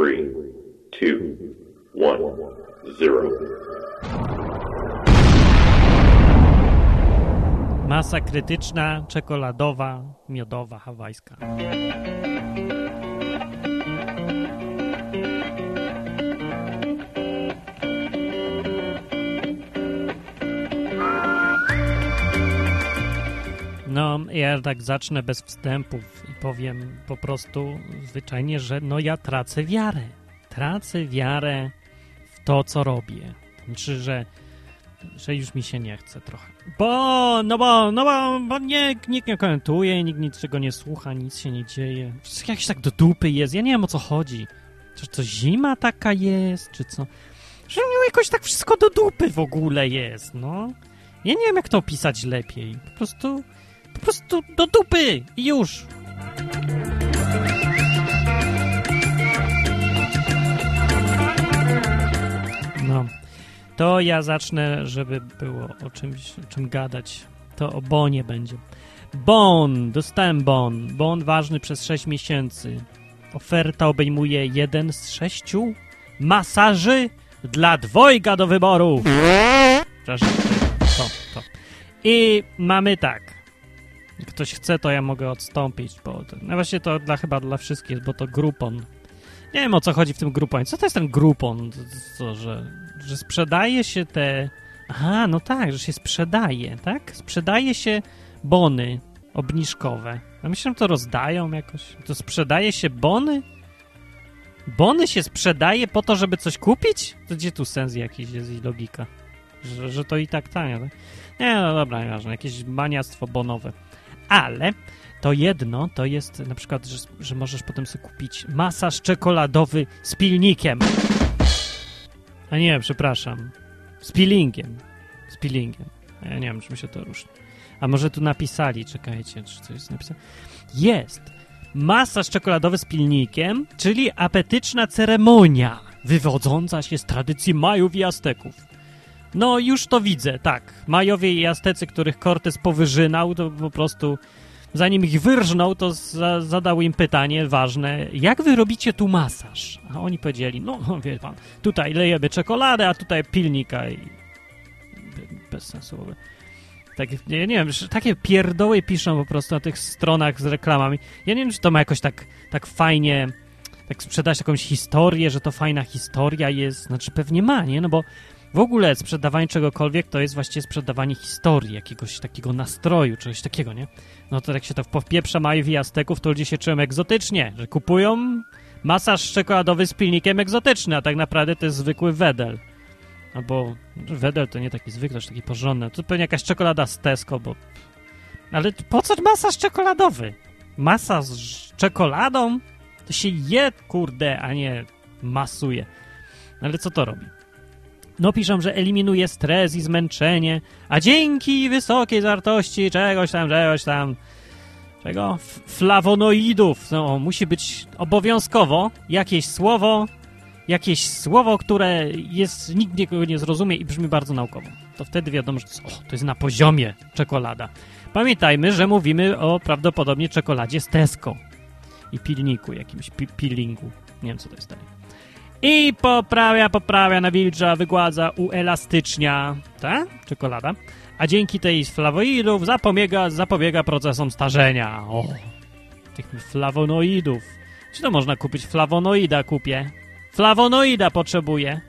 three, two, one, zero. Masa krytyczna, czekoladowa, miodowa, hawajska. Ja tak zacznę bez wstępów i powiem po prostu zwyczajnie, że no ja tracę wiarę. Tracę wiarę w to, co robię. Znaczy, że, że już mi się nie chce trochę. Bo, no bo, no bo, bo nie, nikt nie komentuje, nikt niczego nie słucha, nic się nie dzieje. Wszystko jakieś tak do dupy jest, ja nie wiem o co chodzi. Czy to zima taka jest, czy co? Że no jakoś tak wszystko do dupy w ogóle jest, no. Ja nie wiem jak to opisać lepiej. Po prostu po prostu do dupy i już. No, to ja zacznę, żeby było o czymś, o czym gadać. To o bonie będzie. Bon, dostałem bon. Bon ważny przez 6 miesięcy. Oferta obejmuje jeden z sześciu masaży dla dwojga do wyboru. Przepraszam, to, to. I mamy tak ktoś chce, to ja mogę odstąpić, bo no właśnie to dla, chyba dla wszystkich, bo to Groupon. Nie wiem o co chodzi w tym Grouponie. Co to jest ten Groupon? Co, że, że sprzedaje się te... Aha, no tak, że się sprzedaje, tak? Sprzedaje się bony obniżkowe. A myślę, że to rozdają jakoś. To sprzedaje się bony? Bony się sprzedaje po to, żeby coś kupić? To gdzie tu sens jakiś jest i logika? Że, że to i tak tanie, tak? Nie, no dobra, nieważne. Jakieś maniactwo bonowe ale to jedno to jest na przykład, że, że możesz potem sobie kupić masaż czekoladowy z pilnikiem. A nie, przepraszam. Z peelingiem. Z peelingiem. Ja nie wiem, czym się to różni. A może tu napisali, czekajcie, czy coś jest napisane. Jest! Masaż czekoladowy z pilnikiem, czyli apetyczna ceremonia, wywodząca się z tradycji Majów i Azteków. No, już to widzę, tak. Majowie i Aztecy, których Cortez powyżynał, to po prostu zanim ich wyrżnął, to za, zadał im pytanie ważne, jak wy robicie tu masaż? A oni powiedzieli, no, wie pan, tutaj lejemy czekoladę, a tutaj pilnika i... Bez sensu. Tak, nie, nie wiem, takie pierdoły piszą po prostu na tych stronach z reklamami. Ja nie wiem, czy to ma jakoś tak, tak fajnie tak sprzedać jakąś historię, że to fajna historia jest. Znaczy pewnie ma, nie? No bo w ogóle sprzedawanie czegokolwiek to jest właściwie sprzedawanie historii, jakiegoś takiego nastroju, czegoś takiego, nie? No to jak się to powpieprza Majów i Azteków, to ludzie się czują egzotycznie, że kupują masaż czekoladowy z pilnikiem egzotyczny, a tak naprawdę to jest zwykły wedel. Albo wedel to nie taki zwykły, to taki porządny. To pewnie jakaś czekolada z Tesco, bo... Ale po co masaż czekoladowy? Masa z czekoladą? To się je, kurde, a nie masuje. Ale co to robi? No piszą, że eliminuje stres i zmęczenie, a dzięki wysokiej zawartości czegoś tam, czegoś tam, czego? Flawonoidów. No, musi być obowiązkowo jakieś słowo, jakieś słowo, które jest, nikt nikogo nie zrozumie i brzmi bardzo naukowo. To wtedy wiadomo, że o, to jest na poziomie czekolada. Pamiętajmy, że mówimy o prawdopodobnie czekoladzie z Tesco i pilniku, jakimś pi peelingu. Nie wiem, co to jest dalej. I poprawia, poprawia, nawilcza, wygładza, uelastycznia, ta czekolada. A dzięki tej flawoidów zapobiega, zapobiega procesom starzenia. O, tych flawonoidów. Czy to można kupić? Flawonoida kupię. Flawonoida potrzebuję.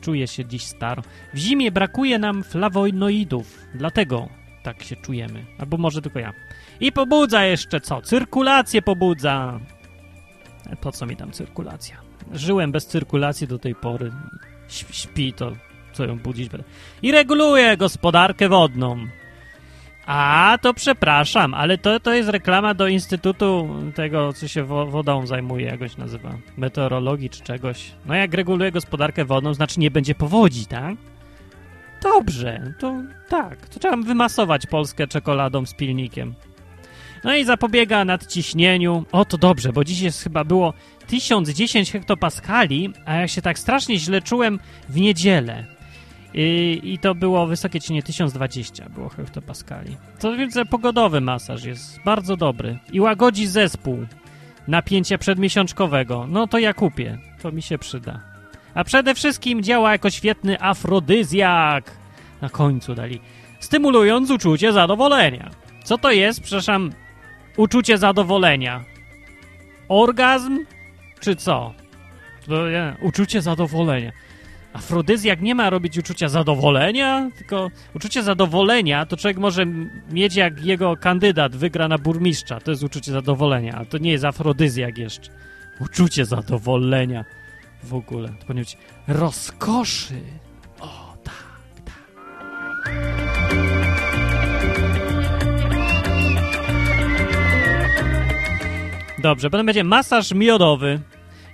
Czuję się dziś staro. W zimie brakuje nam flawonoidów, dlatego tak się czujemy. Albo może tylko ja. I pobudza jeszcze co? Cyrkulację pobudza. Po co mi tam cyrkulacja? Żyłem bez cyrkulacji do tej pory. Śpi to, co ją budzić będę. I reguluje gospodarkę wodną. A, to przepraszam, ale to, to jest reklama do Instytutu tego, co się wodą zajmuje, jakoś nazywa, meteorologii czy czegoś. No jak reguluje gospodarkę wodną, znaczy nie będzie powodzi, tak? Dobrze, to tak, to trzeba wymasować Polskę czekoladą z pilnikiem. No i zapobiega nadciśnieniu. O, to dobrze, bo dziś jest chyba było 1010 hektopaskali, a ja się tak strasznie źle czułem w niedzielę. I, I, to było wysokie cienie 1020 było hektopaskali. To więc pogodowy masaż jest bardzo dobry i łagodzi zespół napięcia przedmiesiączkowego. No to ja kupię. to mi się przyda. A przede wszystkim działa jako świetny afrodyzjak. Na końcu dali. Stymulując uczucie zadowolenia. Co to jest, przepraszam, uczucie zadowolenia? Orgazm? Czy co? Uczucie zadowolenia. Afrodyzjak nie ma robić uczucia zadowolenia, tylko uczucie zadowolenia to człowiek może mieć jak jego kandydat wygra na burmistrza. To jest uczucie zadowolenia, ale to nie jest afrodyzjak jeszcze. Uczucie zadowolenia w ogóle. To powinno być rozkoszy. O, tak, tak. Dobrze, potem będzie masaż miodowy.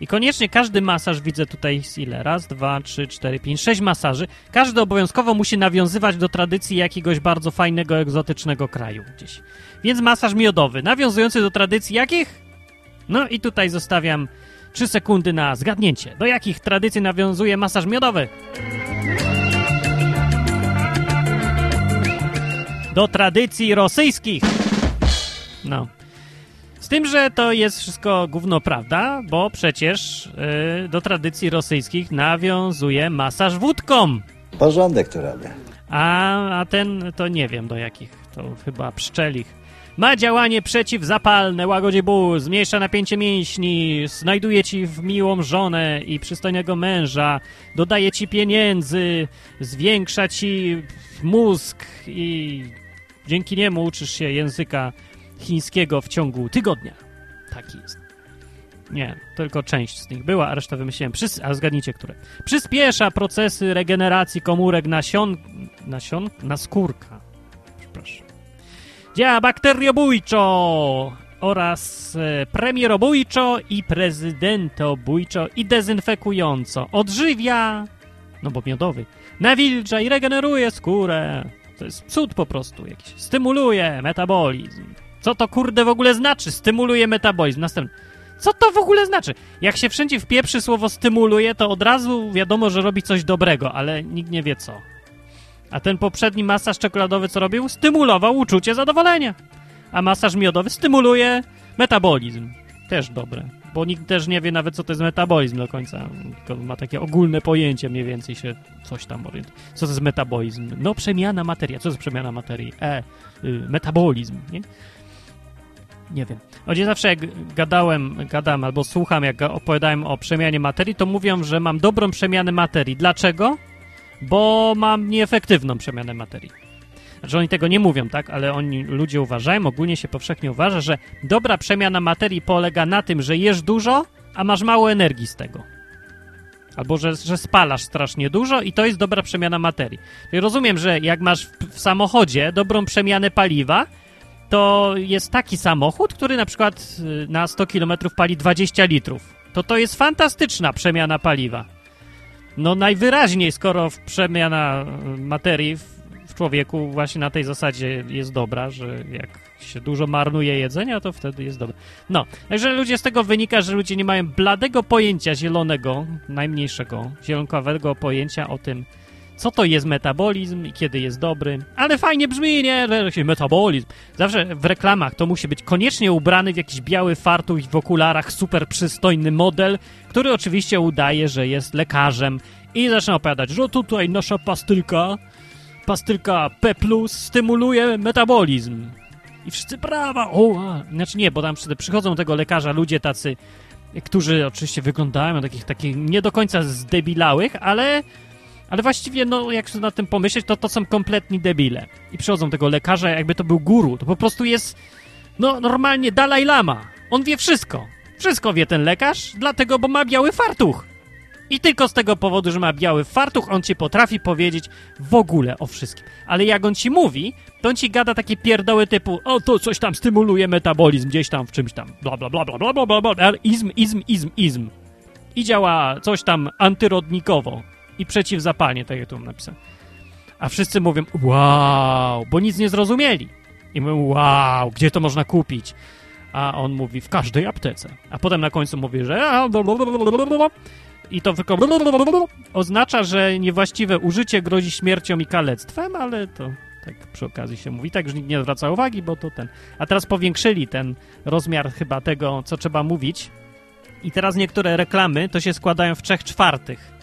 I koniecznie każdy masaż, widzę tutaj ile? Raz, dwa, trzy, cztery, pięć, sześć masaży. Każdy obowiązkowo musi nawiązywać do tradycji jakiegoś bardzo fajnego, egzotycznego kraju gdzieś. Więc masaż miodowy, nawiązujący do tradycji jakich? No i tutaj zostawiam trzy sekundy na zgadnięcie. Do jakich tradycji nawiązuje masaż miodowy? Do tradycji rosyjskich. No. Tym, że to jest wszystko gówno prawda, bo przecież yy, do tradycji rosyjskich nawiązuje masaż wódką. Porządek tu robię. A, a ten to nie wiem do jakich. To chyba pszczelich. Ma działanie przeciwzapalne, łagodzi ból, zmniejsza napięcie mięśni, znajduje ci w miłą żonę i przystojnego męża, dodaje ci pieniędzy, zwiększa ci mózg i dzięki niemu uczysz się języka chińskiego w ciągu tygodnia. Taki jest. Nie, tylko część z nich była, a resztę wymyśliłem. Przys a zgadnijcie, które. Przyspiesza procesy regeneracji komórek nasion... Nasion? Naskórka. Przepraszam. Działa bakteriobójczo oraz e, premierobójczo i prezydentobójczo i dezynfekująco. Odżywia, no bo miodowy, nawilcza i regeneruje skórę. To jest cud po prostu jakiś. Stymuluje metabolizm. Co to kurde w ogóle znaczy? Stymuluje metabolizm. Następny. Co to w ogóle znaczy? Jak się wszędzie wpieprzy słowo stymuluje, to od razu wiadomo, że robi coś dobrego, ale nikt nie wie co. A ten poprzedni masaż czekoladowy co robił? Stymulował uczucie zadowolenia. A masaż miodowy stymuluje metabolizm. Też dobre. Bo nikt też nie wie nawet, co to jest metabolizm do końca. Tylko ma takie ogólne pojęcie, mniej więcej się coś tam orientuje. Co to jest metabolizm? No, przemiana materii. Co to jest przemiana materii? E, y, metabolizm, nie? Nie wiem. Choć zawsze jak gadałem, gadam albo słucham, jak opowiadałem o przemianie materii, to mówią, że mam dobrą przemianę materii. Dlaczego? Bo mam nieefektywną przemianę materii. Znaczy oni tego nie mówią, tak? Ale oni, ludzie uważają, ogólnie się powszechnie uważa, że dobra przemiana materii polega na tym, że jesz dużo, a masz mało energii z tego. Albo że, że spalasz strasznie dużo i to jest dobra przemiana materii. Rozumiem, że jak masz w, w samochodzie dobrą przemianę paliwa, to jest taki samochód, który na przykład y, na 100 km pali 20 litrów. To to jest fantastyczna przemiana paliwa. No najwyraźniej, skoro przemiana y, materii w, człowieku właśnie na tej zasadzie jest dobra, że jak się dużo marnuje jedzenia, to wtedy jest dobre. No, także ludzie z tego wynika, że ludzie nie mają bladego pojęcia zielonego, najmniejszego, zielonkowego pojęcia o tym, co to jest metabolizm i kiedy jest dobry. Ale fajnie brzmi, nie? Metabolizm. Zawsze w reklamach to musi być koniecznie ubrany w jakiś biały fartuch i w okularach super przystojny model, który oczywiście udaje, że jest lekarzem i zaczyna opowiadać, że tutaj nasza pastylka, pastylka P+, stymuluje metabolizm. I wszyscy brawa! O, a. Znaczy nie, bo tam przychodzą tego lekarza ludzie tacy, którzy oczywiście wyglądają takich, takich nie do końca zdebilałych, ale ale właściwie, no, jak na tym pomyśleć, to to są kompletni debile. I przychodzą tego lekarza, jakby to był guru. To po prostu jest, no, normalnie Dalaj Lama. On wie wszystko. Wszystko wie ten lekarz, dlatego, bo ma biały fartuch. I tylko z tego powodu, że ma biały fartuch, on ci potrafi powiedzieć w ogóle o wszystkim. Ale jak on ci mówi, to on ci gada takie pierdoły typu o, to coś tam stymuluje metabolizm gdzieś tam w czymś tam, bla, bla, bla, bla, bla, bla, bla, bla, izm, izm, izm, izm. I działa coś tam antyrodnikowo i przeciwzapalnie, tak jak tu mam napisane. A wszyscy mówią, wow, bo nic nie zrozumieli. I mówią, wow, gdzie to można kupić? A on mówi, w każdej aptece. A potem na końcu mówi, że... I to tylko oznacza, że niewłaściwe użycie grozi śmiercią i kalectwem, ale to tak przy okazji się mówi. Tak, że nikt nie zwraca uwagi, bo to ten... A teraz powiększyli ten rozmiar chyba tego, co trzeba mówić I teraz niektóre reklamy to się składają w trzech czwartych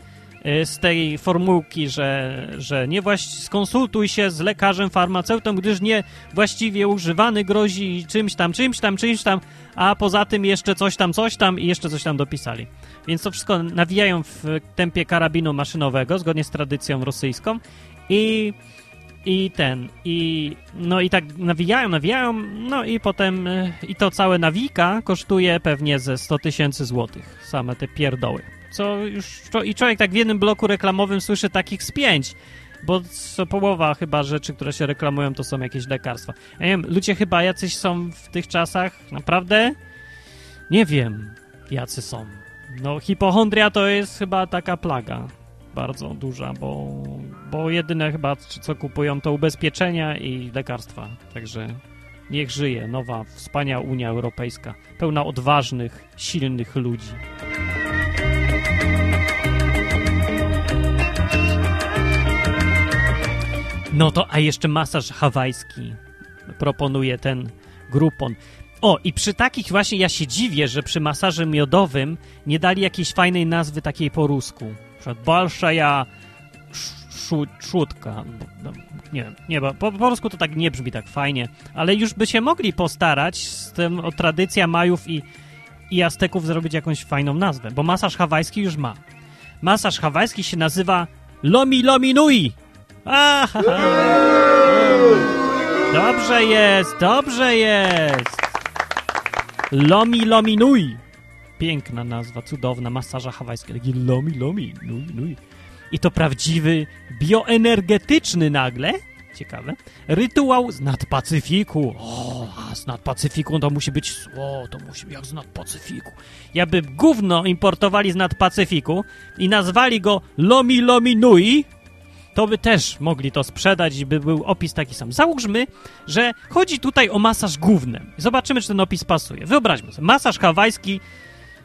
z tej formułki, że, że nie właści- skonsultuj się z lekarzem, farmaceutą, gdyż nie właściwie używany grozi czymś tam, czymś tam, czymś tam, a poza tym jeszcze coś tam, coś tam i jeszcze coś tam dopisali. Więc to wszystko nawijają w tempie karabinu maszynowego, zgodnie z tradycją rosyjską i i ten, i no i tak nawijają, nawijają, no i potem y, i to całe nawika kosztuje pewnie ze 100 tysięcy złotych, same te pierdoły. Co już, i człowiek tak w jednym bloku reklamowym słyszy takich z pięć, bo połowa chyba rzeczy, które się reklamują, to są jakieś lekarstwa. Ja nie wiem, ludzie chyba jacyś są w tych czasach, naprawdę? Nie wiem, jacy są. No, hipochondria to jest chyba taka plaga bardzo duża, bo, bo jedyne chyba, co kupują, to ubezpieczenia i lekarstwa. Także niech żyje nowa, wspaniała Unia Europejska, pełna odważnych, silnych ludzi. No to, a jeszcze masaż hawajski proponuje ten grupon. O, i przy takich właśnie ja się dziwię, że przy masażu miodowym nie dali jakiejś fajnej nazwy takiej po rusku. Na przykład Balszaja Szutka. No, nie wiem, nie, bo po, po polsku to tak nie brzmi tak fajnie, ale już by się mogli postarać z tym o tradycja Majów i, i Azteków zrobić jakąś fajną nazwę, bo masaż hawajski już ma. Masaż hawajski się nazywa Lomi Lomi Nui. Dobrze jest, dobrze jest. Lomi Lomi Nui. Piękna nazwa, cudowna, masaża hawajska. Lomi, lomi, nui. I to prawdziwy, bioenergetyczny nagle, ciekawe, rytuał z nadpacyfiku. O, a z nadpacyfiku to musi być, o, to musi być jak z nadpacyfiku. Jakby gówno importowali z nadpacyfiku i nazwali go lomi, lomi, nui, to by też mogli to sprzedać i by był opis taki sam. Załóżmy, że chodzi tutaj o masaż głównym. Zobaczymy, czy ten opis pasuje. Wyobraźmy sobie, masaż hawajski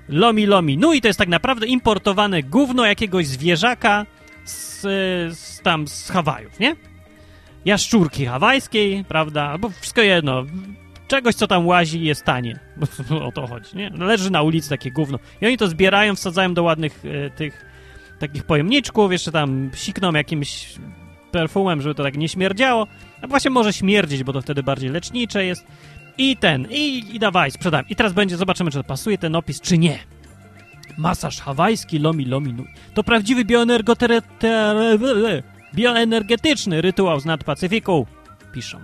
Lomi Lomi. No i to jest tak naprawdę importowane gówno jakiegoś zwierzaka z, z tam z Hawajów, nie? Jaszczurki hawajskiej, prawda? Albo wszystko jedno. Czegoś, co tam łazi jest tanie. o to chodzi, nie? Leży na ulicy takie gówno. I oni to zbierają, wsadzają do ładnych e, tych takich pojemniczków, jeszcze tam sikną jakimś perfumem, żeby to tak nie śmierdziało. A właśnie może śmierdzić, bo to wtedy bardziej lecznicze jest. I ten, i, i dawaj, sprzedam. I teraz będzie, zobaczymy, czy to pasuje ten opis, czy nie. Masaż hawajski Lomi Lomi Nui. To prawdziwy bioenergetyczny rytuał z nadpacyfiku, piszą.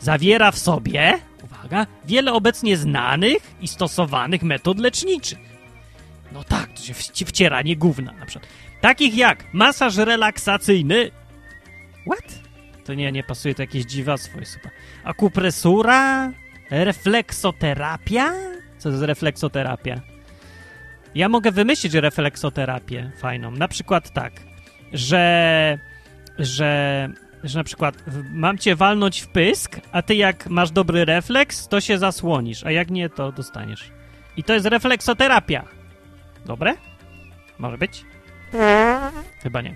Zawiera w sobie, uwaga, wiele obecnie znanych i stosowanych metod leczniczych. No tak, to się wcieranie gówna na przykład. Takich jak masaż relaksacyjny. What? To nie, nie pasuje, to jakieś dziwactwo jest chyba. Akupresura, refleksoterapia? Co to jest refleksoterapia? Ja mogę wymyślić refleksoterapię fajną. Na przykład tak, że, że, że na przykład mam cię walnąć w pysk, a ty jak masz dobry refleks, to się zasłonisz, a jak nie, to dostaniesz. I to jest refleksoterapia. Dobre? Może być? Chyba nie.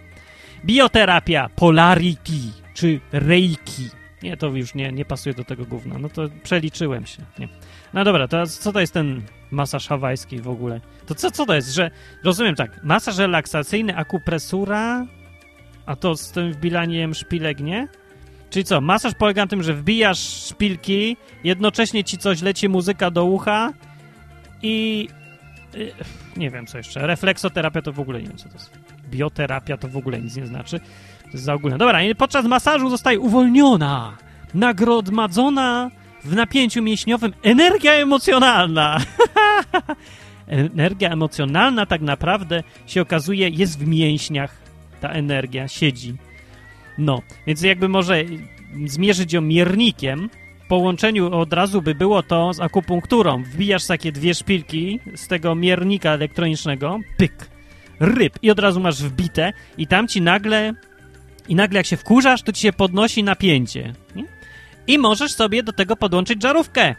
Bioterapia, polarity czy reiki. Nie, to już nie, nie pasuje do tego gówna. No to przeliczyłem się. Nie. No dobra, to co to jest ten masaż hawajski w ogóle? To co, co to jest, że... Rozumiem tak, masaż relaksacyjny, akupresura, a to z tym wbilaniem szpilek, nie? Czyli co, masaż polega na tym, że wbijasz szpilki, jednocześnie ci coś leci muzyka do ucha i... y, Nie wiem co jeszcze. Refleksoterapia to w ogóle nie wiem co to jest. Bioterapia to w ogóle nic nie znaczy. To jest za ogólne. Dobra, podczas masażu zostaje uwolniona, nagromadzona w napięciu mięśniowym energia emocjonalna. energia emocjonalna tak naprawdę się okazuje jest w mięśniach. Ta energia siedzi. No, więc jakby może zmierzyć ją miernikiem, połączeniu od razu by było to z akupunkturą. Wbijasz takie dwie szpilki z tego miernika elektronicznego, pyk, ryb i od razu masz wbite i tam ci nagle i nagle jak się wkurzasz, to ci się podnosi napięcie. I możesz sobie do tego podłączyć żarówkę.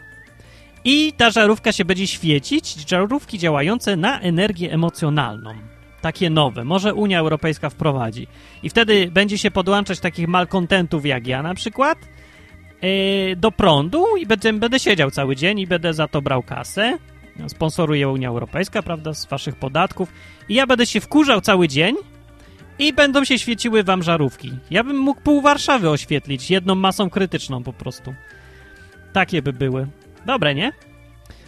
I ta żarówka się będzie świecić, żarówki działające na energię emocjonalną. Takie nowe. Może Unia Europejska wprowadzi. I wtedy będzie się podłączać takich malkontentów jak ja na przykład do prądu i będę, będę siedział cały dzień i będę za to brał kasę. Sponsoruje Unia Europejska, prawda, z waszych podatków. I ja będę się wkurzał cały dzień i będą się świeciły wam żarówki. Ja bym mógł pół Warszawy oświetlić jedną masą krytyczną po prostu. Takie by były. Dobre, nie?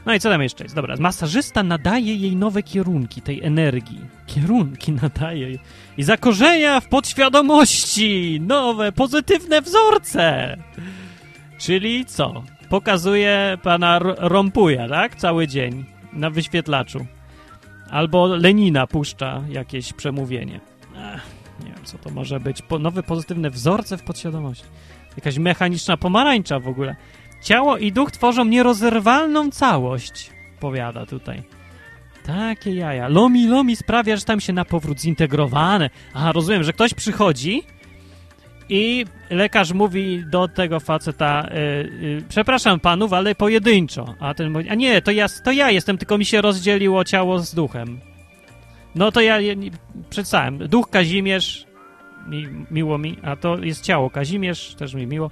No i co tam jeszcze jest? Dobra, masażysta nadaje jej nowe kierunki tej energii. Kierunki nadaje i zakorzenia w podświadomości nowe, pozytywne wzorce. Czyli co? Pokazuje pana Rompuja, tak? Cały dzień na wyświetlaczu. Albo Lenina puszcza jakieś przemówienie. Ech, nie wiem, co to może być. Po, nowe pozytywne wzorce w podświadomości. Jakaś mechaniczna pomarańcza w ogóle. Ciało i duch tworzą nierozerwalną całość, powiada tutaj. Takie jaja. Lomi, lomi sprawia, że tam się na powrót zintegrowane. Aha, rozumiem, że ktoś przychodzi i lekarz mówi do tego faceta, yy, yy, przepraszam panów, ale pojedynczo. A ten mówi, a nie, to ja, to ja jestem, tylko mi się rozdzieliło ciało z duchem. No to ja przedstawiam. Duch Kazimierz, mi, miło mi, a to jest ciało Kazimierz, też mi miło.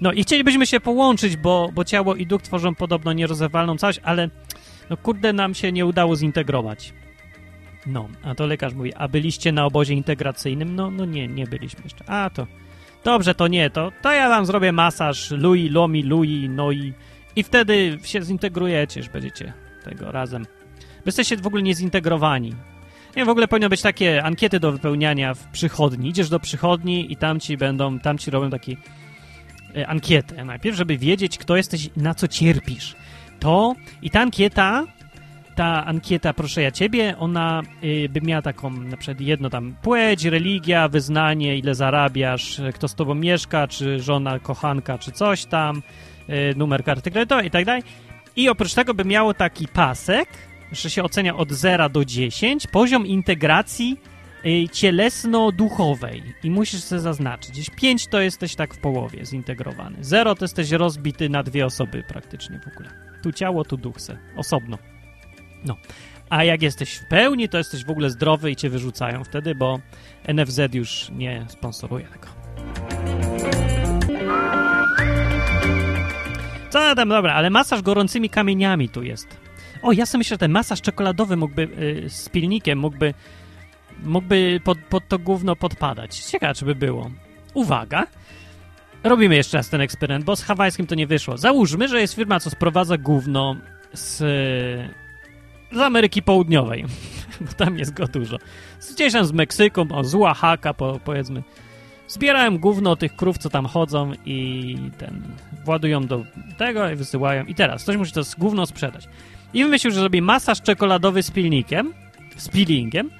No i chcielibyśmy się połączyć, bo, bo ciało i duch tworzą podobno nierozerwalną całość, ale no kurde nam się nie udało zintegrować. No, a to lekarz mówi, a byliście na obozie integracyjnym? No, no nie, nie byliśmy jeszcze. A to, dobrze, to nie, to, to ja wam zrobię masaż Lui, Lomi, Lui, no i, wtedy się zintegrujecie, że będziecie tego razem. Wy jesteście w ogóle niezintegrowani. Nie, w ogóle powinno być takie ankiety do wypełniania w przychodni. Idziesz do przychodni i tam ci będą, tam ci robią taki E, ankietę najpierw, żeby wiedzieć, kto jesteś i na co cierpisz. To i ta ankieta, ta ankieta, proszę ja ciebie, ona y, by miała taką na przykład jedno tam płeć, religia, wyznanie, ile zarabiasz, kto z tobą mieszka, czy żona, kochanka, czy coś tam, y, numer karty kredytowej i tak dalej. I oprócz tego by miało taki pasek, że się ocenia od 0 do 10, poziom integracji Y, cielesno-duchowej i musisz sobie zaznaczyć. Gdzieś 5 to jesteś tak w połowie zintegrowany. 0 to jesteś rozbity na dwie osoby praktycznie w ogóle. Tu ciało, tu duch se. Osobno. No. A jak jesteś w pełni, to jesteś w ogóle zdrowy i cię wyrzucają wtedy, bo NFZ już nie sponsoruje tego. Co tam, dobra, ale masaż gorącymi kamieniami tu jest. O, ja sobie myślę, że ten masaż czekoladowy mógłby, yy, z pilnikiem mógłby mógłby pod, pod to gówno podpadać. Ciekawe, czy by było. Uwaga! Robimy jeszcze raz ten eksperyment, bo z hawajskim to nie wyszło. Załóżmy, że jest firma, co sprowadza gówno z, z Ameryki Południowej, bo tam jest go dużo. Gdzieś tam z Meksyku, o, z Oaxaca, po, powiedzmy. Zbierałem gówno tych krów, co tam chodzą i ten, władują do tego i wysyłają. I teraz ktoś musi to gówno sprzedać. I wymyślił, że zrobi masaż czekoladowy z pilnikiem, z peelingiem,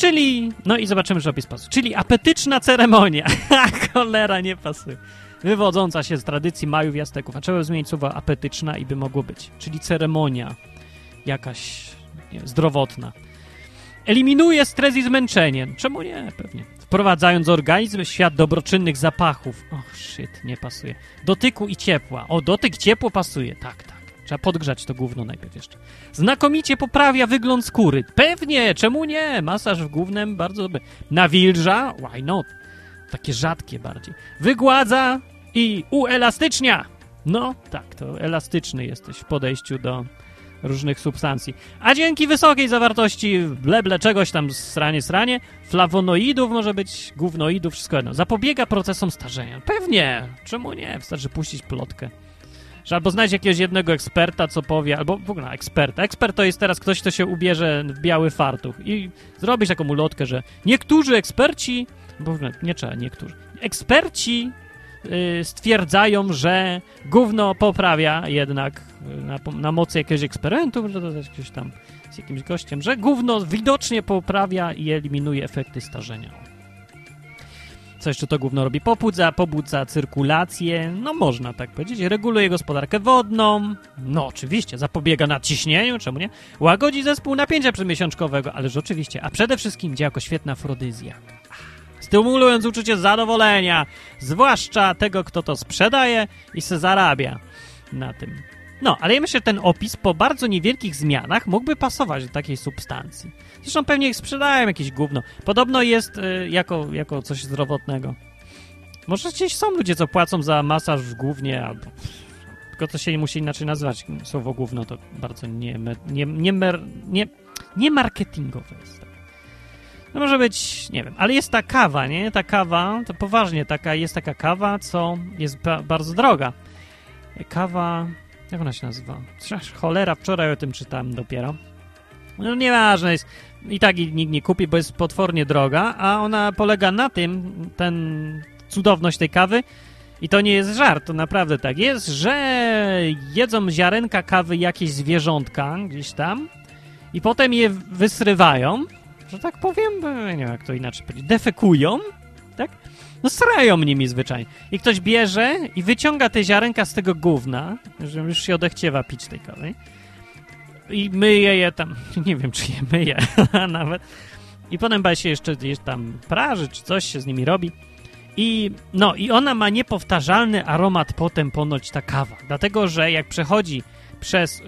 Czyli, no i zobaczymy, że opis pasuje. Czyli apetyczna ceremonia. Cholera, nie pasuje. Wywodząca się z tradycji Majów i. A trzeba zmienić słowo apetyczna i by mogło być. Czyli ceremonia jakaś nie, zdrowotna. Eliminuje stres i zmęczenie. Czemu nie? Pewnie. Wprowadzając organizm w świat dobroczynnych zapachów. Och, shit, nie pasuje. Dotyku i ciepła. O, dotyk ciepło pasuje. Tak, tak. Trzeba podgrzać to gówno najpierw jeszcze. Znakomicie poprawia wygląd skóry. Pewnie, czemu nie? Masaż w głównym bardzo dobry. Nawilża? Why not? Takie rzadkie bardziej. Wygładza i uelastycznia. No, tak, to elastyczny jesteś w podejściu do różnych substancji. A dzięki wysokiej zawartości bleble czegoś tam sranie sranie, flawonoidów może być, gównoidów, wszystko jedno. Zapobiega procesom starzenia. Pewnie, czemu nie? Wystarczy puścić plotkę. Że albo znaleźć jakiegoś jednego eksperta, co powie, albo w ogóle eksperta. Ekspert to jest teraz ktoś, kto się ubierze w biały fartuch i zrobić taką ulotkę, że niektórzy eksperci, bo nie trzeba, niektórzy, eksperci yy, stwierdzają, że gówno poprawia jednak y, na, na mocy jakiegoś eksperymentu, że to jest jakieś tam z jakimś gościem, że gówno widocznie poprawia i eliminuje efekty starzenia. Co jeszcze to gówno robi? Pobudza, pobudza cyrkulację, no można tak powiedzieć. Reguluje gospodarkę wodną, no oczywiście, zapobiega nadciśnieniu, czemu nie? Łagodzi zespół napięcia przedmiesiączkowego, ależ oczywiście, a przede wszystkim działa jako świetna afrodyzja. Stymulując uczucie zadowolenia, zwłaszcza tego, kto to sprzedaje i se zarabia na tym. No, ale ja myślę, że ten opis po bardzo niewielkich zmianach mógłby pasować do takiej substancji. Zresztą pewnie ich sprzedają jakieś gówno. Podobno jest y, jako, jako coś zdrowotnego. Może gdzieś są ludzie, co płacą za masaż w głównie albo tylko to się musi inaczej nazywać. Słowo gówno to bardzo nie, nie, nie, mer, nie, nie marketingowe jest. No może być, nie wiem, ale jest ta kawa, nie? Ta kawa, to poważnie, taka, jest taka kawa, co jest ba bardzo droga. Kawa, jak ona się nazywa? Cholera, wczoraj o tym czytałem dopiero. No nieważne jest, i tak nikt nie kupi, bo jest potwornie droga, a ona polega na tym, ten cudowność tej kawy, i to nie jest żart, to naprawdę tak jest, że jedzą ziarenka kawy jakieś zwierzątka gdzieś tam i potem je wysrywają, że tak powiem, nie wiem jak to inaczej powiedzieć, defekują? No srają nimi zwyczajnie. I ktoś bierze i wyciąga te ziarenka z tego gówna, że już się odechciewa pić tej kawy i myje je tam, nie wiem czy je myje nawet, i potem chyba się jeszcze tam praży, czy coś się z nimi robi. I no, i ona ma niepowtarzalny aromat potem ponoć ta kawa. Dlatego, że jak przechodzi przez y,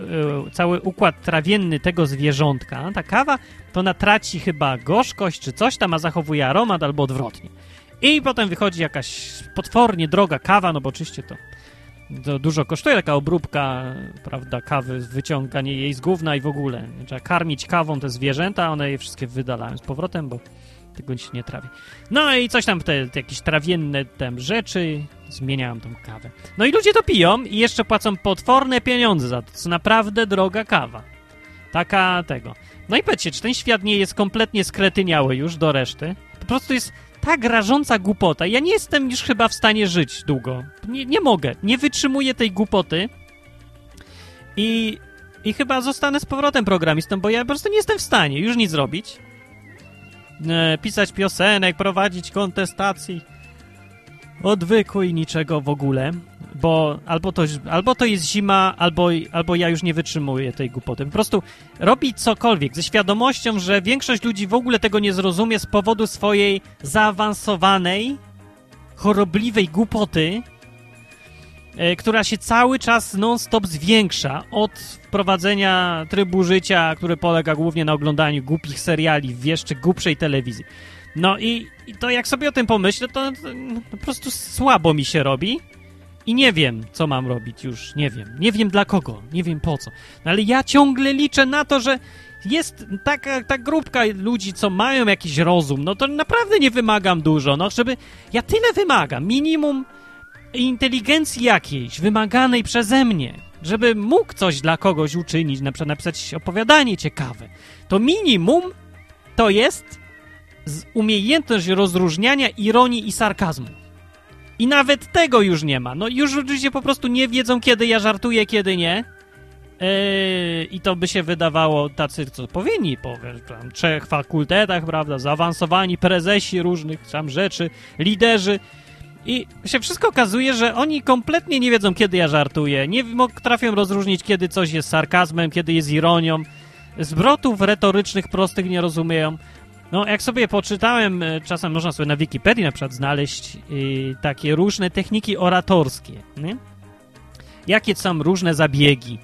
cały układ trawienny tego zwierzątka, ta kawa, to ona traci chyba gorzkość czy coś tam, a zachowuje aromat albo odwrotnie. I potem wychodzi jakaś potwornie droga kawa, no bo oczywiście to, to dużo kosztuje taka obróbka, prawda, kawy, wyciąganie jej z gówna i w ogóle. Trzeba karmić kawą te zwierzęta, one je wszystkie wydalają z powrotem, bo tego się nie trawi. No i coś tam, te, te jakieś trawienne tam rzeczy, zmieniają tą kawę. No i ludzie to piją i jeszcze płacą potworne pieniądze za to. To naprawdę droga kawa. Taka tego. No i powiedzcie, czy ten świat nie jest kompletnie skretyniały już do reszty? Po prostu jest tak rażąca głupota. Ja nie jestem już chyba w stanie żyć długo. Nie, nie mogę. Nie wytrzymuję tej głupoty. I, I chyba zostanę z powrotem programistą, bo ja po prostu nie jestem w stanie już nic zrobić. E, pisać piosenek, prowadzić kontestacji odwyku i niczego w ogóle, bo albo to, albo to jest zima, albo, albo ja już nie wytrzymuję tej głupoty. Po prostu robić cokolwiek ze świadomością, że większość ludzi w ogóle tego nie zrozumie z powodu swojej zaawansowanej, chorobliwej głupoty, E, która się cały czas non-stop zwiększa od wprowadzenia trybu życia, który polega głównie na oglądaniu głupich seriali w jeszcze głupszej telewizji. No i, i to jak sobie o tym pomyślę, to, to po prostu słabo mi się robi i nie wiem, co mam robić już, nie wiem. Nie wiem dla kogo, nie wiem po co. No ale ja ciągle liczę na to, że jest taka ta grupka ludzi, co mają jakiś rozum, no to naprawdę nie wymagam dużo, no żeby... Ja tyle wymagam, minimum inteligencji jakiejś wymaganej przeze mnie, żeby mógł coś dla kogoś uczynić, na przykład napisać opowiadanie ciekawe, to minimum to jest umiejętność rozróżniania ironii i sarkazmu. I nawet tego już nie ma. No już ludzie po prostu nie wiedzą, kiedy ja żartuję, kiedy nie. Yy, I to by się wydawało tacy, co powinni po tam, trzech fakultetach, prawda, zaawansowani prezesi różnych tam rzeczy, liderzy, i się wszystko okazuje, że oni kompletnie nie wiedzą, kiedy ja żartuję. Nie potrafią rozróżnić, kiedy coś jest sarkazmem, kiedy jest ironią. Zwrotów retorycznych prostych nie rozumieją. No, jak sobie poczytałem, e, czasem można sobie na Wikipedii na przykład znaleźć y, takie różne techniki oratorskie. Nie? Jakie są różne zabiegi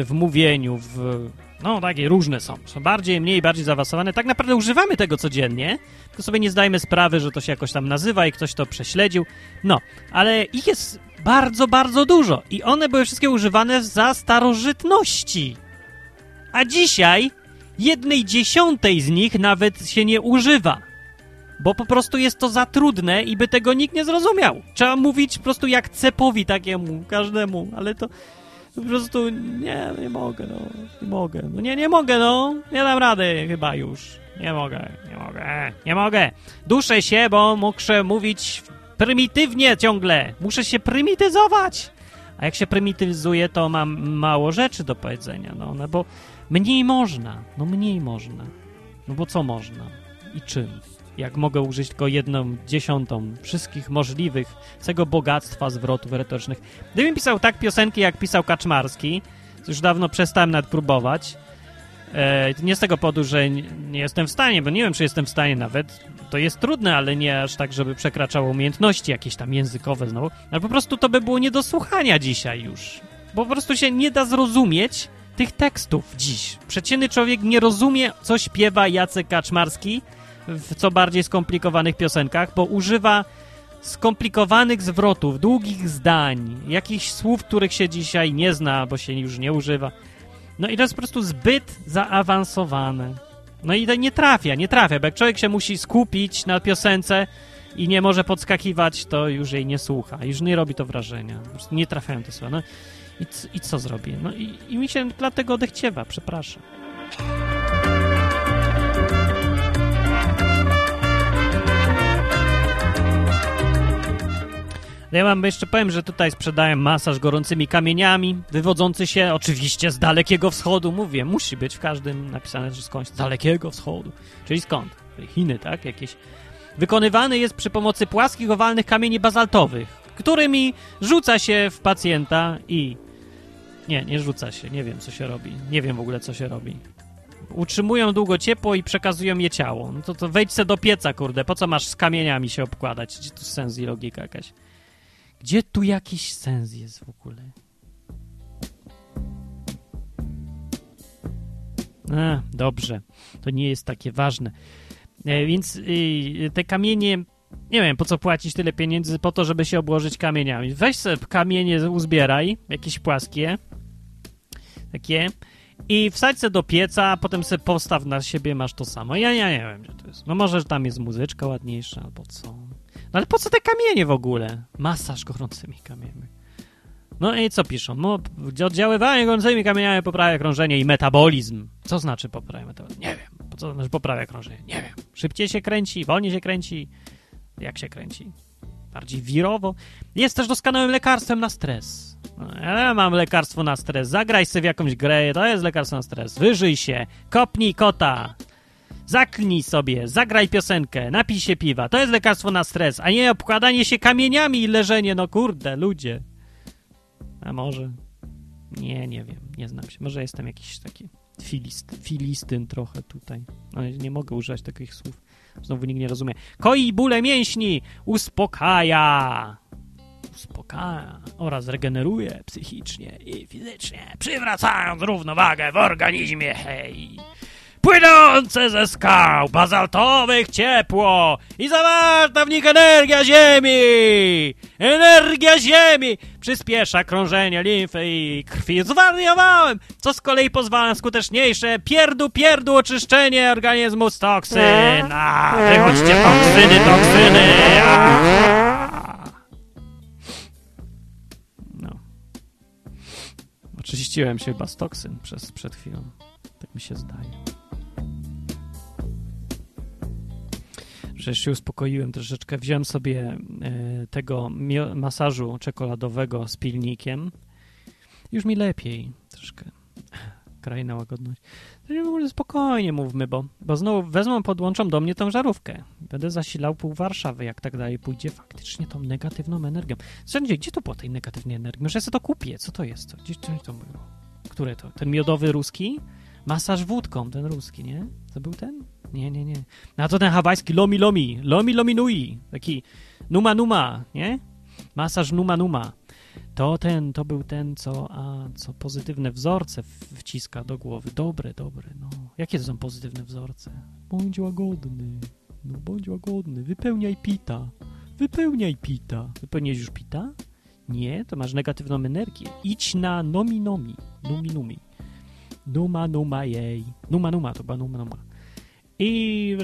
y, w mówieniu, w no, takie różne są. Są bardziej, mniej, bardziej zaawansowane. Tak naprawdę używamy tego codziennie, tylko sobie nie zdajemy sprawy, że to się jakoś tam nazywa i ktoś to prześledził. No, ale ich jest bardzo, bardzo dużo i one były wszystkie używane za starożytności. A dzisiaj jednej dziesiątej z nich nawet się nie używa. Bo po prostu jest to za trudne i by tego nikt nie zrozumiał. Trzeba mówić po prostu jak cepowi takiemu, każdemu, ale to po prostu nie, nie mogę, no, nie mogę. No nie, nie mogę, no, nie dam rady chyba już. Nie mogę, nie mogę, nie mogę. Duszę się, bo muszę mówić prymitywnie ciągle. Muszę się prymityzować. A jak się prymityzuje, to mam mało rzeczy do powiedzenia, no, no bo mniej można, no mniej można. No bo co można i czym? jak mogę użyć tylko jedną dziesiątą wszystkich możliwych tego bogactwa zwrotów retorycznych. Gdybym pisał tak piosenki, jak pisał Kaczmarski, już dawno przestałem nawet próbować. E, nie z tego powodu, że nie, nie, jestem w stanie, bo nie wiem, czy jestem w stanie nawet. To jest trudne, ale nie aż tak, żeby przekraczało umiejętności jakieś tam językowe znowu. Ale po prostu to by było nie do słuchania dzisiaj już. Bo po prostu się nie da zrozumieć tych tekstów dziś. Przeciętny człowiek nie rozumie, co śpiewa Jacek Kaczmarski, w co bardziej skomplikowanych piosenkach, bo używa skomplikowanych zwrotów, długich zdań, jakichś słów, których się dzisiaj nie zna, bo się już nie używa. No i to jest po prostu zbyt zaawansowane. No i to nie trafia, nie trafia, bo jak człowiek się musi skupić na piosence i nie może podskakiwać, to już jej nie słucha, już nie robi to wrażenia. Nie trafiają te słowa. No i, i co zrobię? No i, i mi się dlatego odechciewa, przepraszam. Ja wam jeszcze powiem, że tutaj sprzedają masaż gorącymi kamieniami, wywodzący się oczywiście z Dalekiego Wschodu. Mówię, musi być w każdym napisane, że skądś z Dalekiego Wschodu. Czyli skąd? Chiny, tak? Jakieś. Wykonywany jest przy pomocy płaskich, owalnych kamieni bazaltowych, którymi rzuca się w pacjenta i... Nie, nie rzuca się, nie wiem co się robi. Nie wiem w ogóle co się robi. Utrzymują długo ciepło i przekazują je ciało. No to, to wejdź se do pieca, kurde. Po co masz z kamieniami się obkładać? Gdzie tu sens i logika jakaś? Gdzie tu jakiś sens jest w ogóle? A, dobrze. To nie jest takie ważne. E, więc y, te kamienie... Nie wiem, po co płacić tyle pieniędzy po to, żeby się obłożyć kamieniami. Weź sobie kamienie, uzbieraj, jakieś płaskie, takie, i wsadź se do pieca, a potem se postaw na siebie, masz to samo. Ja, ja nie wiem, gdzie to jest. No może, że tam jest muzyczka ładniejsza, albo co. No ale po co te kamienie w ogóle? Masaż gorącymi kamieniami. No i co piszą? No, oddziaływanie gorącymi kamieniami poprawia krążenie i metabolizm. Co znaczy poprawia metabolizm? Nie wiem. Po co znaczy poprawia krążenie? Nie wiem. Szybciej się kręci, wolniej się kręci. Jak się kręci? Bardziej wirowo. Jest też doskonałym lekarstwem na stres. Ja mam lekarstwo na stres. Zagraj sobie w jakąś grę, to jest lekarstwo na stres. Wyżyj się, kopnij kota, Zaknij sobie, zagraj piosenkę, napij się piwa. To jest lekarstwo na stres, a nie obkładanie się kamieniami i leżenie. No kurde, ludzie. A może? Nie, nie wiem, nie znam się. Może jestem jakiś taki filist, filistyn trochę tutaj. No, nie mogę używać takich słów. Znowu nikt nie rozumie. Koi bóle mięśni, uspokaja. Uspokaja oraz regeneruje psychicznie i fizycznie, przywracając równowagę w organizmie. Hej! płynące ze skał bazaltowych ciepło i zawarta w nich energia ziemi. Energia ziemi przyspiesza krążenie limfy i krwi. Zwariowałem, co z kolei pozwala na skuteczniejsze pierdu, pierdu oczyszczenie organizmu z toksyn. A, wychodźcie toksyny, toksyny. A. Oczyściłem się chyba z toksyn przez, przed chwilą. Tak mi się zdaje. że się uspokoiłem troszeczkę. Wziąłem sobie e, tego masażu czekoladowego z pilnikiem. Już mi lepiej troszkę. Kraina łagodność. Ogóle spokojnie mówmy, bo, bo znowu wezmą, podłączą do mnie tą żarówkę. Będę zasilał pół Warszawy, jak tak dalej pójdzie faktycznie tą negatywną energią. Zresztą, gdzie to było tej negatywnej energii? Może ja sobie to kupię. Co to jest? Co? Gdzieś to było? Które to? Ten miodowy ruski? Masaż wódką, ten ruski, nie? To był ten? Nie, nie, nie. Na to ten hawajski lomi lomi, lomi lomi nui, taki numa numa, nie? Masaż numa numa. To ten, to był ten, co, a, co pozytywne wzorce wciska do głowy. Dobre, dobre, no. Jakie to są pozytywne wzorce? Bądź łagodny, no bądź łagodny, wypełniaj pita, wypełniaj pita. Wypełniłeś już pita? Nie, to masz negatywną energię. Idź na nomi nomi, numi numi. Numa numa jej. Numa numa, to była numa numa i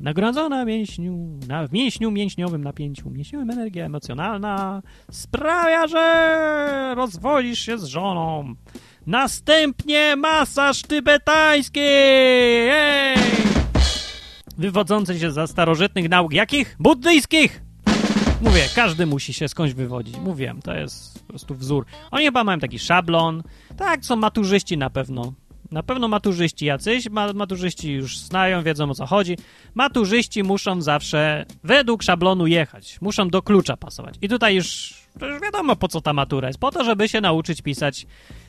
nagrodzona mięśniu, na, w mięśniu mięśniowym napięciu, mięśniowym energia emocjonalna sprawia, że rozwodzisz się z żoną. Następnie masaż tybetański! Jej! Wywodzący się ze starożytnych nauk. Jakich? Buddyjskich! Mówię, każdy musi się skądś wywodzić. Mówiłem, to jest po prostu wzór. Oni chyba mają taki szablon. Tak, są maturzyści na pewno. Na pewno maturzyści jacyś, maturzyści już znają, wiedzą o co chodzi. Maturzyści muszą zawsze według szablonu jechać, muszą do klucza pasować. I tutaj już, już wiadomo po co ta matura jest, po to, żeby się nauczyć pisać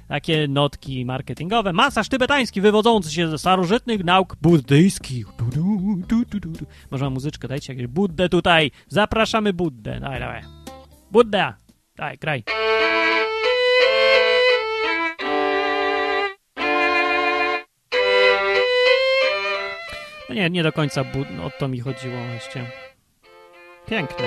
takie notki marketingowe. Masaż tybetański wywodzący się ze starożytnych nauk buddyjskich. Może muzyczkę, dajcie jakieś Buddę tutaj. Zapraszamy Buddę. Daj, dawaj. Budda. Daj, kraj. No nie, nie do końca o to mi chodziło właśnie. Piękne.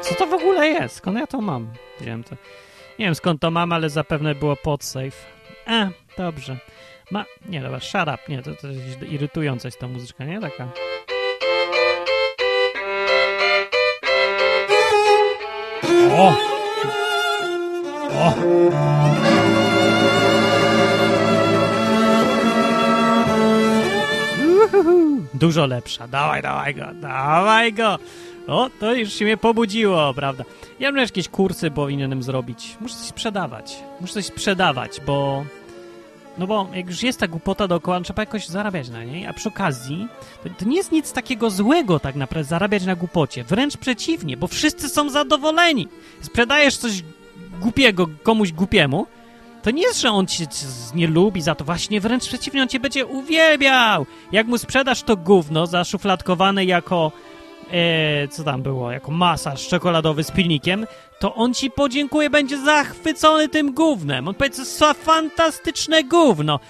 Co to w ogóle jest? Skąd ja to mam? Wziąłem to. Nie wiem skąd to mam, ale zapewne było pod safe. E, dobrze. Ma... Nie, dobra, shut up. Nie, to, to jest irytująca jest ta muzyczka, nie? Taka. O! Dużo lepsza. Dawaj, dawaj go, dawaj go. O, to już się mnie pobudziło, prawda? Ja bym jakieś kursy powinienem zrobić. Muszę coś sprzedawać. Muszę coś sprzedawać, bo... No bo jak już jest ta głupota dookoła, trzeba jakoś zarabiać na niej, a przy okazji to, to nie jest nic takiego złego tak naprawdę zarabiać na głupocie. Wręcz przeciwnie, bo wszyscy są zadowoleni. Sprzedajesz coś głupiego komuś głupiemu, to nie jest, że on cię nie lubi za to, właśnie wręcz przeciwnie, on cię będzie uwielbiał. Jak mu sprzedasz to gówno zaszufladkowane jako e, co tam było, jako masaż czekoladowy z pilnikiem, to on ci podziękuje, będzie zachwycony tym gównem. On powie, co fantastyczne gówno.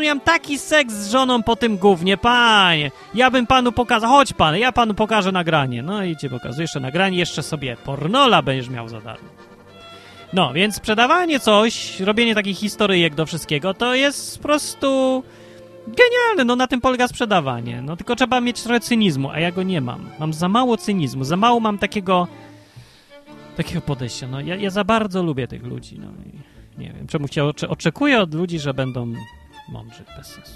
Miałem taki seks z żoną po tym gównie, panie. Ja bym panu pokazał, chodź pan, ja panu pokażę nagranie. No i ci pokazuję jeszcze nagranie, jeszcze sobie pornola będziesz miał za darmo. No, więc sprzedawanie coś, robienie takich historyjek do wszystkiego, to jest po prostu genialne, no na tym polega sprzedawanie. No tylko trzeba mieć trochę cynizmu, a ja go nie mam. Mam za mało cynizmu, za mało mam takiego takiego podejścia. No ja, ja za bardzo lubię tych ludzi, no i nie wiem, czemu ocze oczekuję od ludzi, że będą mądrzy, bez sensu.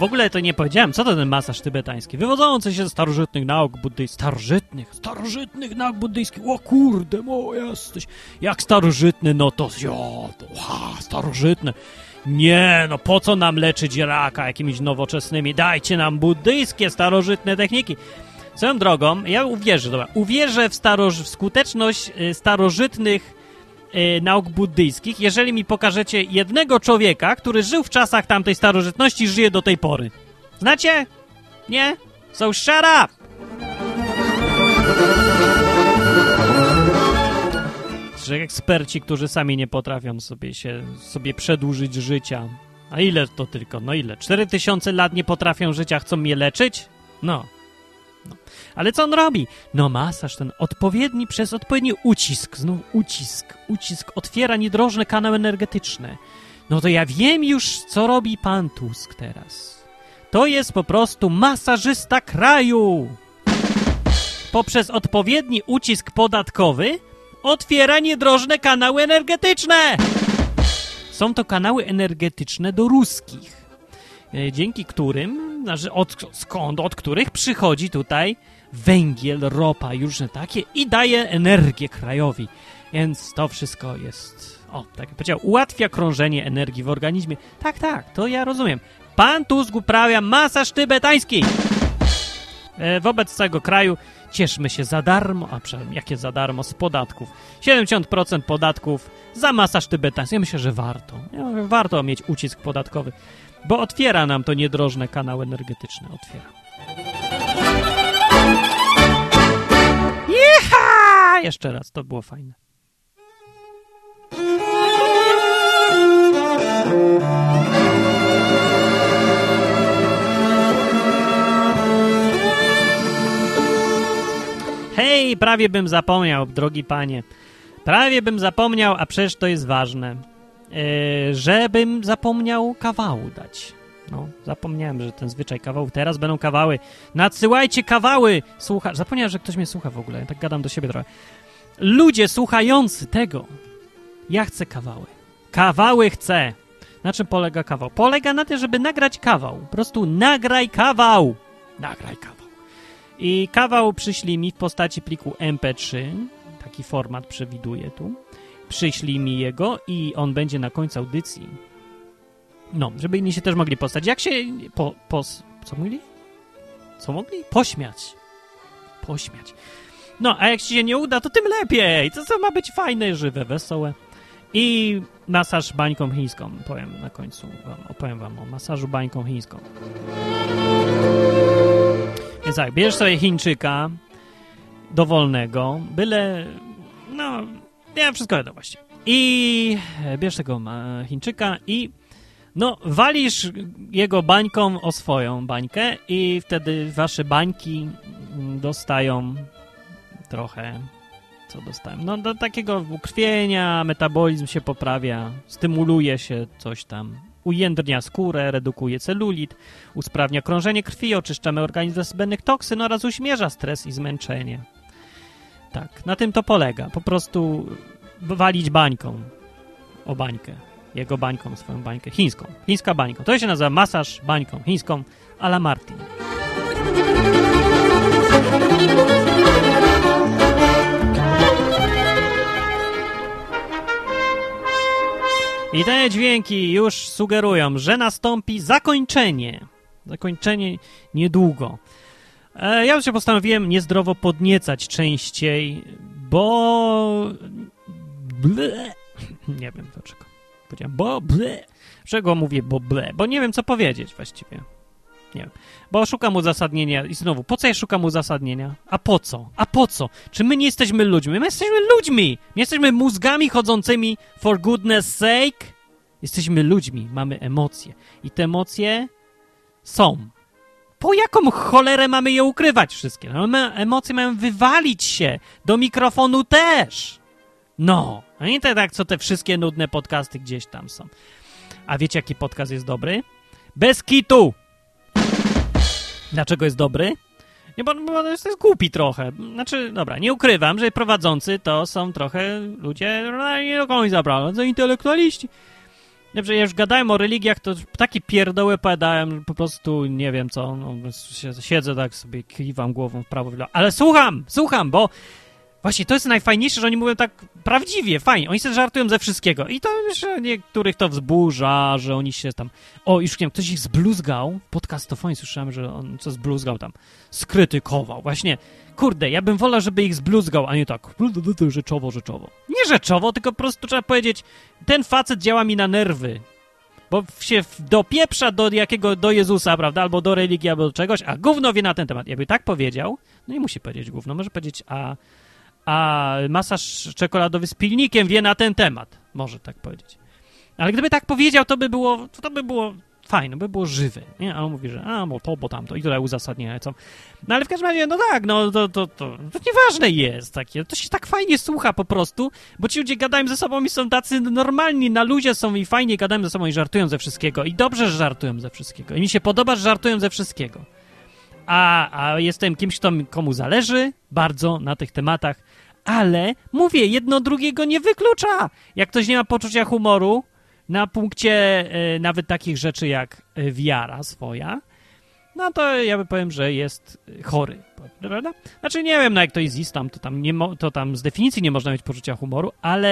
W ogóle to nie powiedziałem, co to ten masaż tybetański? Wywodzący się ze starożytnych nauk buddyjskich. Starożytnych? Starożytnych nauk buddyjskich. O kurde, mo jesteś. Jak starożytny, no to jo, to ha, starożytne. Nie, no po co nam leczyć raka jakimiś nowoczesnymi? Dajcie nam buddyjskie, starożytne techniki. Swoją drogą, ja uwierzę, dobra, uwierzę w, staroż- w skuteczność y, starożytnych nauk buddyjskich, jeżeli mi pokażecie jednego człowieka, który żył w czasach tamtej starożytności i żyje do tej pory. Znacie? Nie? So shut up! Że eksperci, którzy sami nie potrafią sobie się sobie przedłużyć życia. A ile to tylko? No ile? 4000 lat nie potrafią życia, chcą mnie leczyć? No. No. Ale co on robi? No masaż ten odpowiedni przez odpowiedni ucisk, znów ucisk, ucisk otwiera niedrożne kanały energetyczne. No to ja wiem już, co robi pan Tusk teraz. To jest po prostu masażysta kraju. Poprzez odpowiedni ucisk podatkowy otwiera niedrożne kanały energetyczne. Są to kanały energetyczne do ruskich, e, dzięki którym, znaczy od, skąd, od których przychodzi tutaj węgiel, ropa i różne takie i daje energię krajowi. Więc to wszystko jest, o, tak jak powiedział, ułatwia krążenie energii w organizmie. Tak, tak, to ja rozumiem. Pan Tusk uprawia masaż tybetański. E, wobec całego kraju cieszmy się za darmo, a przynajmniej jakie za darmo, z podatków. 70% podatków za masaż tybetański. Ja myślę, że warto. Warto mieć ucisk podatkowy, bo otwiera nam to niedrożne kanały energetyczne. Otwiera. Jecha! Jeszcze raz, to było fajne. Hej, prawie bym zapomniał, drogi panie. Prawie bym zapomniał, a przecież to jest ważne. Yy, żebym zapomniał kawału dać. No, zapomniałem, że ten zwyczaj kawałów. Teraz będą kawały. Nadsyłajcie kawały! Słucha... Zapomniałem, że ktoś mnie słucha w ogóle. Ja tak gadam do siebie trochę. Ludzie słuchający tego. Ja chcę kawały. Kawały chcę. Na czym polega kawał? Polega na tym, żeby nagrać kawał. Po prostu nagraj kawał. Nagraj kawał. I kawał przyślij mi w postaci pliku MP3. Taki format przewiduje tu. Przyślij mi jego i on będzie na końcu audycji. No, żeby inni się też mogli postać. Jak się... Po, co mówili? Co mogli? Pośmiać. Pośmiać. No, a jak ci się nie uda, to tym lepiej. To, to ma być fajne, żywe, wesołe. I masaż bańką chińską, powiem na końcu. Wam, opowiem wam o masażu bańką chińską. Więc tak, bierz sobie Chińczyka dowolnego, byle, no, ja wszystko wiadomo właściwie. I bierz tego Chińczyka i no, walisz jego bańką o swoją bańkę i wtedy wasze bańki dostają trochę co dostałem? No do takiego ukrwienia, metabolizm się poprawia, stymuluje się coś tam, ujędrnia skórę, redukuje celulit, usprawnia krążenie krwi, oczyszczamy organizm ze zbędnych toksyn oraz uśmierza stres i zmęczenie. Tak, na tym to polega. Po prostu walić bańką o bańkę. Jego bańką, swoją bańkę. Chińską. Chińska bańką. To się nazywa masaż bańką chińską a la Martin. I te dźwięki już sugerują, że nastąpi zakończenie. Zakończenie niedługo. E, ja się postanowiłem niezdrowo podniecać częściej, bo... Ble. Nie wiem dlaczego. Powiedziałem bo ble. Czego mówię bo ble? Bo nie wiem, co powiedzieć właściwie. Nie wiem. Bo szukam uzasadnienia i znowu, po co ja szukam uzasadnienia? A po co? A po co? Czy my nie jesteśmy ludźmi? My jesteśmy ludźmi! My jesteśmy mózgami chodzącymi for goodness sake. Jesteśmy ludźmi, mamy emocje. I te emocje są. Po jaką cholerę mamy je ukrywać wszystkie? No, emocje mają wywalić się. Do mikrofonu też. No. A nie tak, co te wszystkie nudne podcasty gdzieś tam są. A wiecie, jaki podcast jest dobry? Bez kitu! Dlaczego jest dobry? Nie, bo, bo to jest głupi trochę. Znaczy, dobra, nie ukrywam, że prowadzący to są trochę ludzie no, nie do końca prawda, intelektualiści. Dobrze, ja już gadałem o religiach, to takie pierdoły padałem, po prostu nie wiem co, no, siedzę tak sobie, kiwam głową w prawo, ale słucham, słucham, bo Właśnie, to jest najfajniejsze, że oni mówią tak prawdziwie, fajnie. Oni sobie żartują ze wszystkiego. I to że niektórych to wzburza, że oni się tam... O, już nie wiem, ktoś ich zbluzgał. Podcastofonie słyszałem, że on co zbluzgał tam. Skrytykował. Właśnie, kurde, ja bym wolał, żeby ich zbluzgał, a nie tak rzeczowo, rzeczowo. Nie rzeczowo, tylko po prostu trzeba powiedzieć, ten facet działa mi na nerwy. Bo się dopieprza do jakiego, do Jezusa, prawda, albo do religii, albo do czegoś, a gówno wie na ten temat. Jakby tak powiedział, no nie musi powiedzieć gówno, może powiedzieć, a a masaż czekoladowy z pilnikiem wie na ten temat. Może tak powiedzieć. Ale gdyby tak powiedział, to by było, to by było fajne, by było żywe, nie? A on mówi, że a, bo to, bo tamto i tutaj uzasadnienia co. No ale w każdym razie, no tak, no to, to, to, to nieważne jest takie, to się tak fajnie słucha po prostu, bo ci ludzie gadają ze sobą i są tacy normalni, na ludzie są i fajnie gadają ze sobą i żartują ze wszystkiego i dobrze, że żartują ze wszystkiego i mi się podoba, że żartują ze wszystkiego. A, a jestem kimś, kto, komu zależy bardzo na tych tematach, ale mówię, jedno drugiego nie wyklucza. Jak ktoś nie ma poczucia humoru na punkcie e, nawet takich rzeczy jak e, wiara swoja, no to ja bym powiem, że jest chory, prawda? Znaczy nie wiem, no jak to jest islam, to tam, nie to tam z definicji nie można mieć poczucia humoru, ale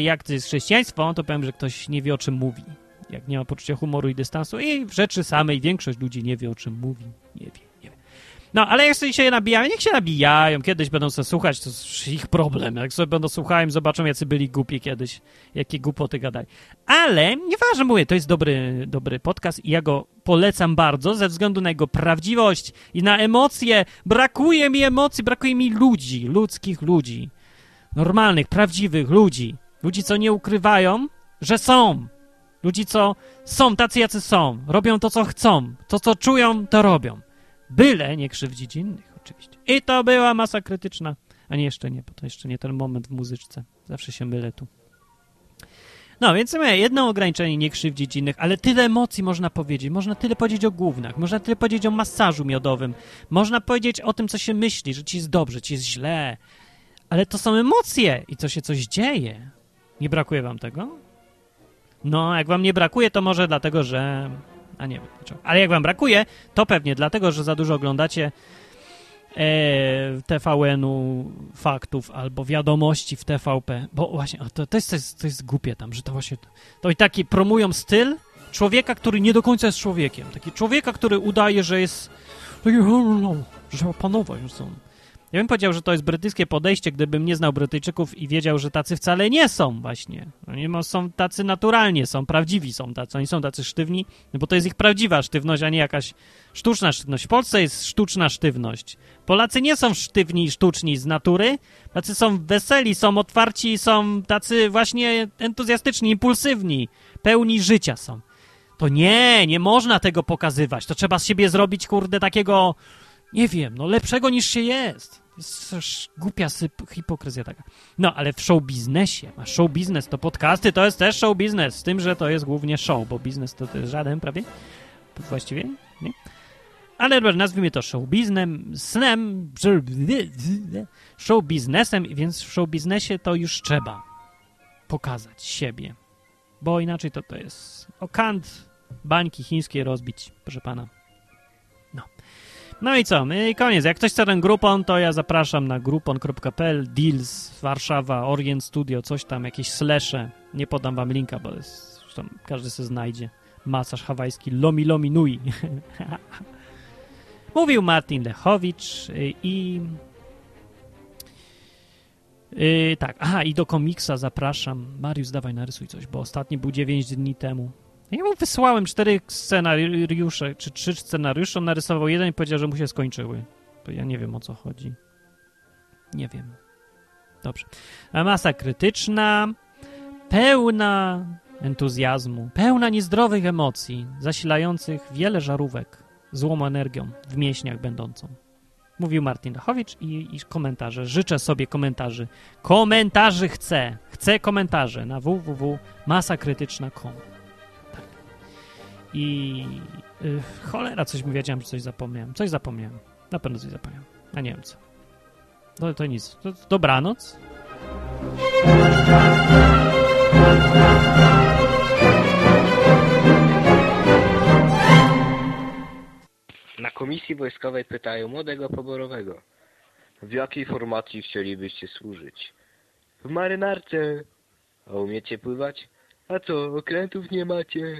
jak to jest chrześcijaństwo, to powiem, że ktoś nie wie o czym mówi. Jak nie ma poczucia humoru i dystansu i w rzeczy samej większość ludzi nie wie o czym mówi. Nie wie. No, ale jak sobie się nabijają, niech się nabijają. Kiedyś będą sobie słuchać, to ich problem. Jak sobie będą słuchają, zobaczą, jacy byli głupi kiedyś, jakie głupoty gadali. Ale, nieważne, mówię, to jest dobry, dobry podcast i ja go polecam bardzo ze względu na jego prawdziwość i na emocje. Brakuje mi emocji, brakuje mi ludzi, ludzkich ludzi. Normalnych, prawdziwych ludzi. Ludzi, co nie ukrywają, że są. Ludzi, co są tacy, jacy są. Robią to, co chcą. To, co czują, to robią. Byle nie krzywdzić innych, oczywiście. I to była masa krytyczna. A nie, jeszcze nie, bo to jeszcze nie ten moment w muzyczce. Zawsze się mylę tu. No, więc mówię, jedno ograniczenie, nie krzywdzić innych, ale tyle emocji można powiedzieć. Można tyle powiedzieć o głównach, można tyle powiedzieć o masażu miodowym, można powiedzieć o tym, co się myśli, że ci jest dobrze, ci jest źle. Ale to są emocje i co się coś dzieje. Nie brakuje wam tego? No, jak wam nie brakuje, to może dlatego, że a nie wiem dlaczego. Ale jak wam brakuje, to pewnie dlatego, że za dużo oglądacie e, TVN-u faktów albo wiadomości w TVP. Bo właśnie, to, to, jest, to, jest, to jest głupie tam, że to właśnie... To i taki promują styl człowieka, który nie do końca jest człowiekiem. Taki człowieka, który udaje, że jest... Taki, że opanować są. Ja bym powiedział, że to jest brytyjskie podejście, gdybym nie znał Brytyjczyków i wiedział, że tacy wcale nie są właśnie. Oni są tacy naturalnie, są prawdziwi, są tacy. Oni są tacy sztywni, no bo to jest ich prawdziwa sztywność, a nie jakaś sztuczna sztywność. W Polsce jest sztuczna sztywność. Polacy nie są sztywni i sztuczni z natury, tacy są weseli, są otwarci, są tacy właśnie entuzjastyczni, impulsywni, pełni życia są. To nie, nie można tego pokazywać. To trzeba z siebie zrobić, kurde, takiego, nie wiem, no lepszego niż się jest. Jest głupia hipokryzja taka. No, ale w show biznesie, a show biznes to podcasty, to jest też show biznes, z tym, że to jest głównie show, bo biznes to, to jest żaden prawie, właściwie, nie? Ale nazwijmy to show biznem, snem, show biznesem, więc w show biznesie to już trzeba pokazać siebie, bo inaczej to to jest o kant bańki chińskie rozbić, proszę pana. No. No i co? I koniec. Jak ktoś chce ten Groupon, to ja zapraszam na groupon.pl, deals, Warszawa, Orient Studio, coś tam, jakieś slesze. Nie podam wam linka, bo jest, każdy se znajdzie. Masaż hawajski Lomi Lomi Nui. Mówił Martin Lechowicz y, i... Yy, tak, aha, i do komiksa zapraszam. Mariusz, dawaj, narysuj coś, bo ostatni był 9 dni temu. Ja mu wysłałem cztery scenariusze, czy trzy scenariusze, on narysował jeden i powiedział, że mu się skończyły. To ja nie wiem, o co chodzi. Nie wiem. Dobrze. A masa krytyczna, pełna entuzjazmu, pełna niezdrowych emocji, zasilających wiele żarówek złą energią w mięśniach będącą. Mówił Martin Dachowicz i, i komentarze. Życzę sobie komentarzy. Komentarzy chcę. Chcę komentarze na www.masakrytyczna.com. I y, cholera, coś mi wiedziałem, że coś zapomniałem. Coś zapomniałem. Na pewno coś zapomniałem. A nie wiem co. No to nic. To, dobranoc. Na komisji wojskowej pytają młodego poborowego. W jakiej formacji chcielibyście służyć? W marynarce. A umiecie pływać? A co, okrętów nie macie?